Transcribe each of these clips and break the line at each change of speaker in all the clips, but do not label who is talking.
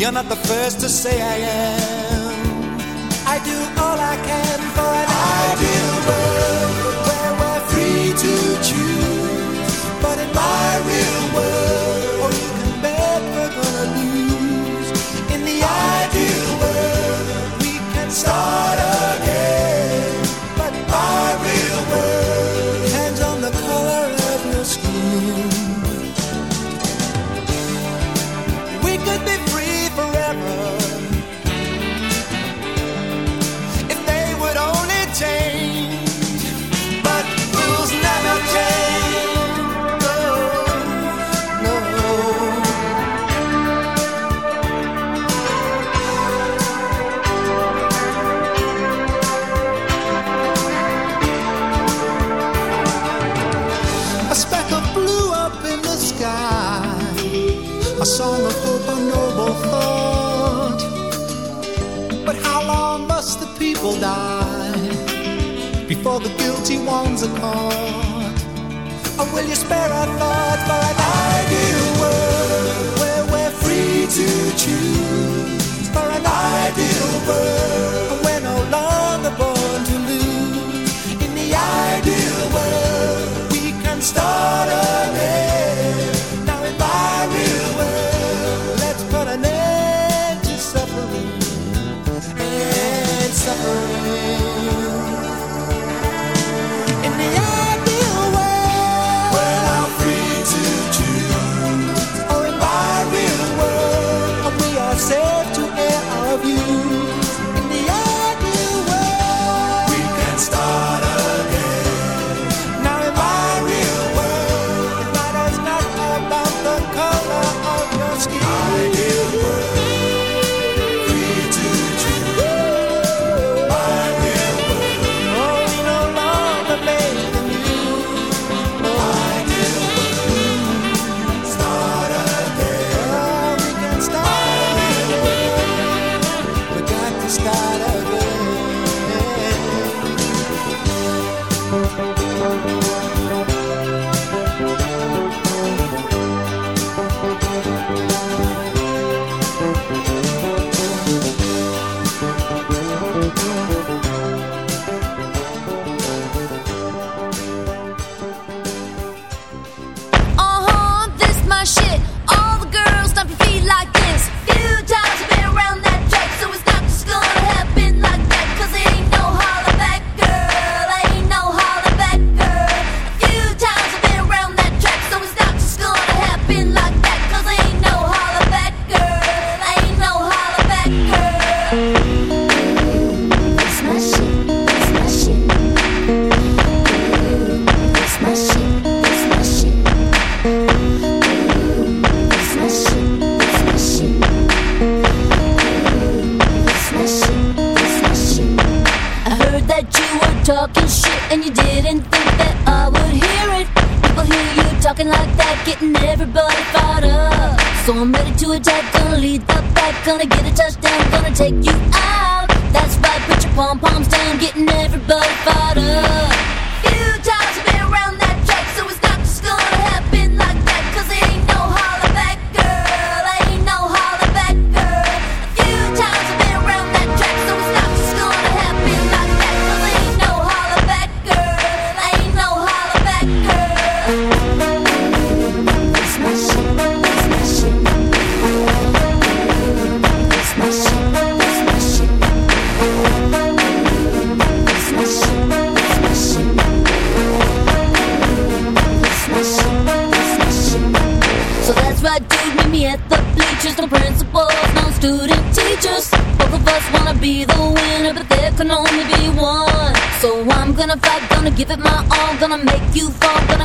You're not the first to say I am. I do all I can for an ideal world. For the guilty ones are caught. And will you spare our thoughts for an ideal world where we're free to choose? For an ideal world where we're no longer born to lose. In the ideal world, we can start
a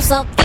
없어.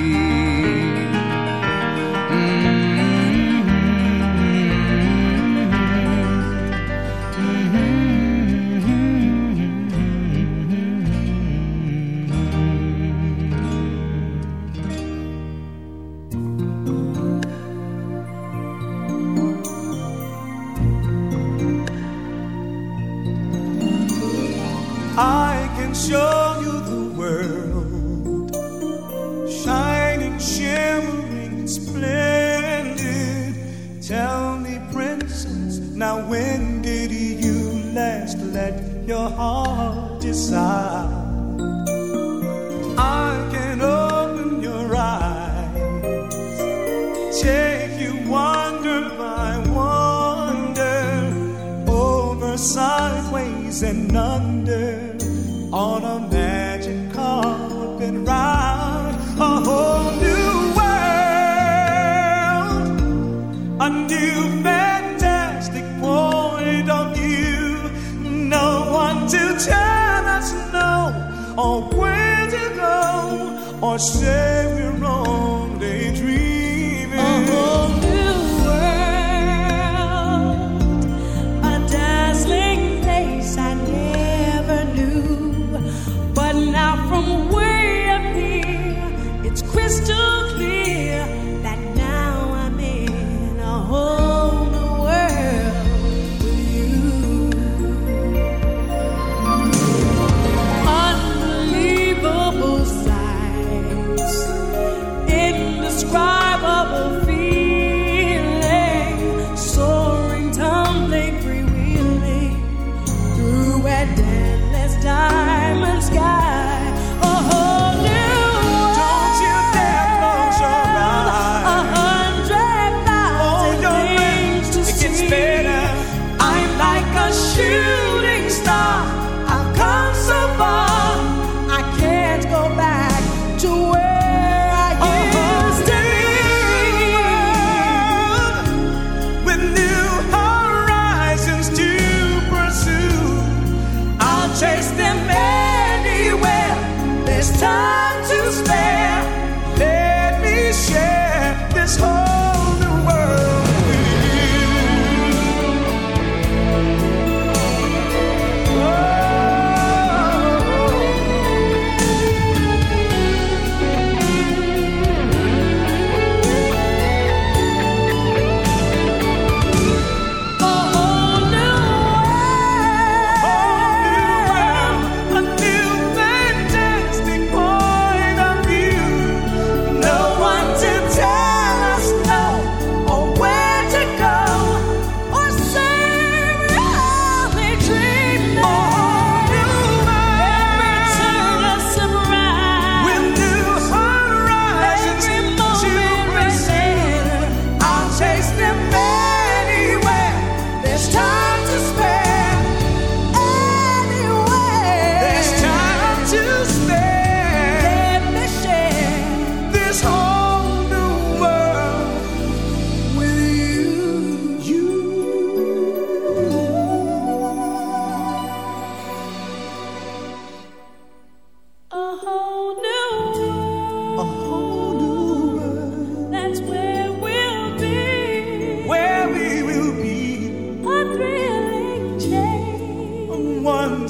You're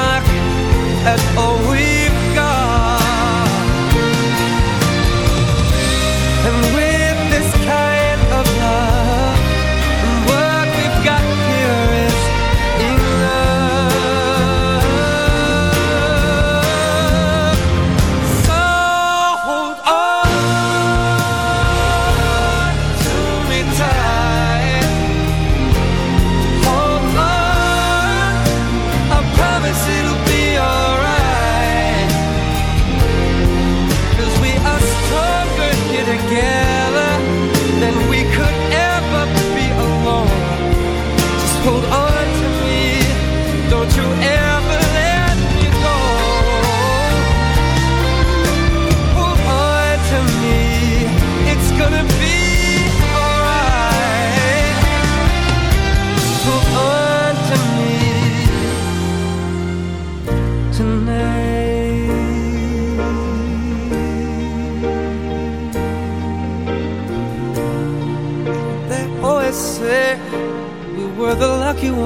at all we've got. And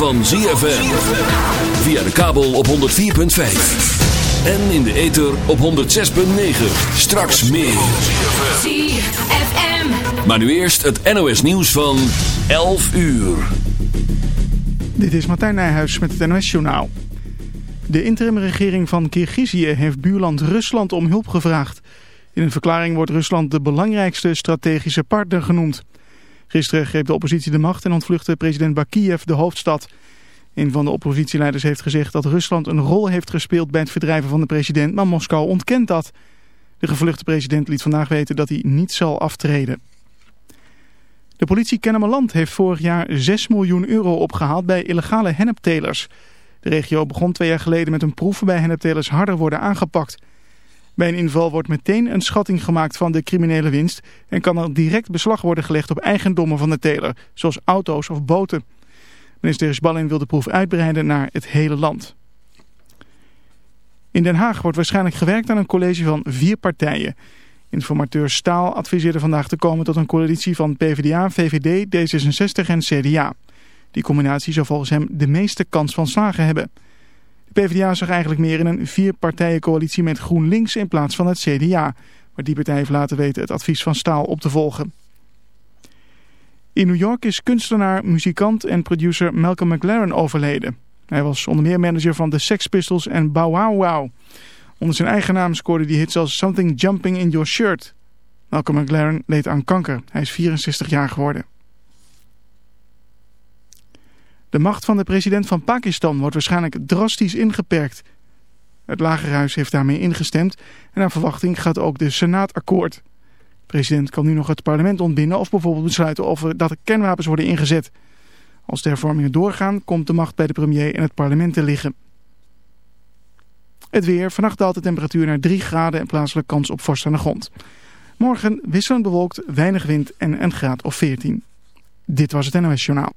van ZFM. Via de kabel op 104.5. En in de ether op 106.9. Straks meer.
ZFM.
Maar nu eerst het NOS nieuws van 11 uur.
Dit is Martijn Nijhuis met het NOS Journaal. De interimregering van Kirgizië heeft buurland Rusland om hulp gevraagd. In een verklaring wordt Rusland de belangrijkste strategische partner genoemd. Gisteren greep de oppositie de macht en ontvluchtte president Bakiev de hoofdstad. Een van de oppositieleiders heeft gezegd dat Rusland een rol heeft gespeeld bij het verdrijven van de president, maar Moskou ontkent dat. De gevluchte president liet vandaag weten dat hij niet zal aftreden. De politie Kennemerland heeft vorig jaar 6 miljoen euro opgehaald bij illegale henneptelers. De regio begon twee jaar geleden met een proef bij henneptelers harder worden aangepakt. Bij een inval wordt meteen een schatting gemaakt van de criminele winst en kan er direct beslag worden gelegd op eigendommen van de teler, zoals auto's of boten. Minister Sballin wil de proef uitbreiden naar het hele land. In Den Haag wordt waarschijnlijk gewerkt aan een college van vier partijen. Informateur Staal adviseerde vandaag te komen tot een coalitie van PvdA, VVD, D66 en CDA. Die combinatie zou volgens hem de meeste kans van slagen hebben. De PvdA zag eigenlijk meer in een vierpartijencoalitie met GroenLinks in plaats van het CDA. Maar die partij heeft laten weten het advies van Staal op te volgen. In New York is kunstenaar, muzikant en producer Malcolm McLaren overleden. Hij was onder meer manager van de Sex Pistols en Bow Wow Wow. Onder zijn eigen naam scoorde hij hits als Something Jumping in Your Shirt. Malcolm McLaren leed aan kanker. Hij is 64 jaar geworden. De macht van de president van Pakistan wordt waarschijnlijk drastisch ingeperkt. Het Lagerhuis heeft daarmee ingestemd en naar verwachting gaat ook de Senaat akkoord. De president kan nu nog het parlement ontbinden of bijvoorbeeld besluiten of er, dat er kernwapens worden ingezet. Als de hervormingen doorgaan, komt de macht bij de premier en het parlement te liggen. Het weer. Vannacht daalt de temperatuur naar 3 graden en plaatselijk kans op vorst aan de grond. Morgen wisselend bewolkt, weinig wind en een graad of 14. Dit was het NOS Journaal.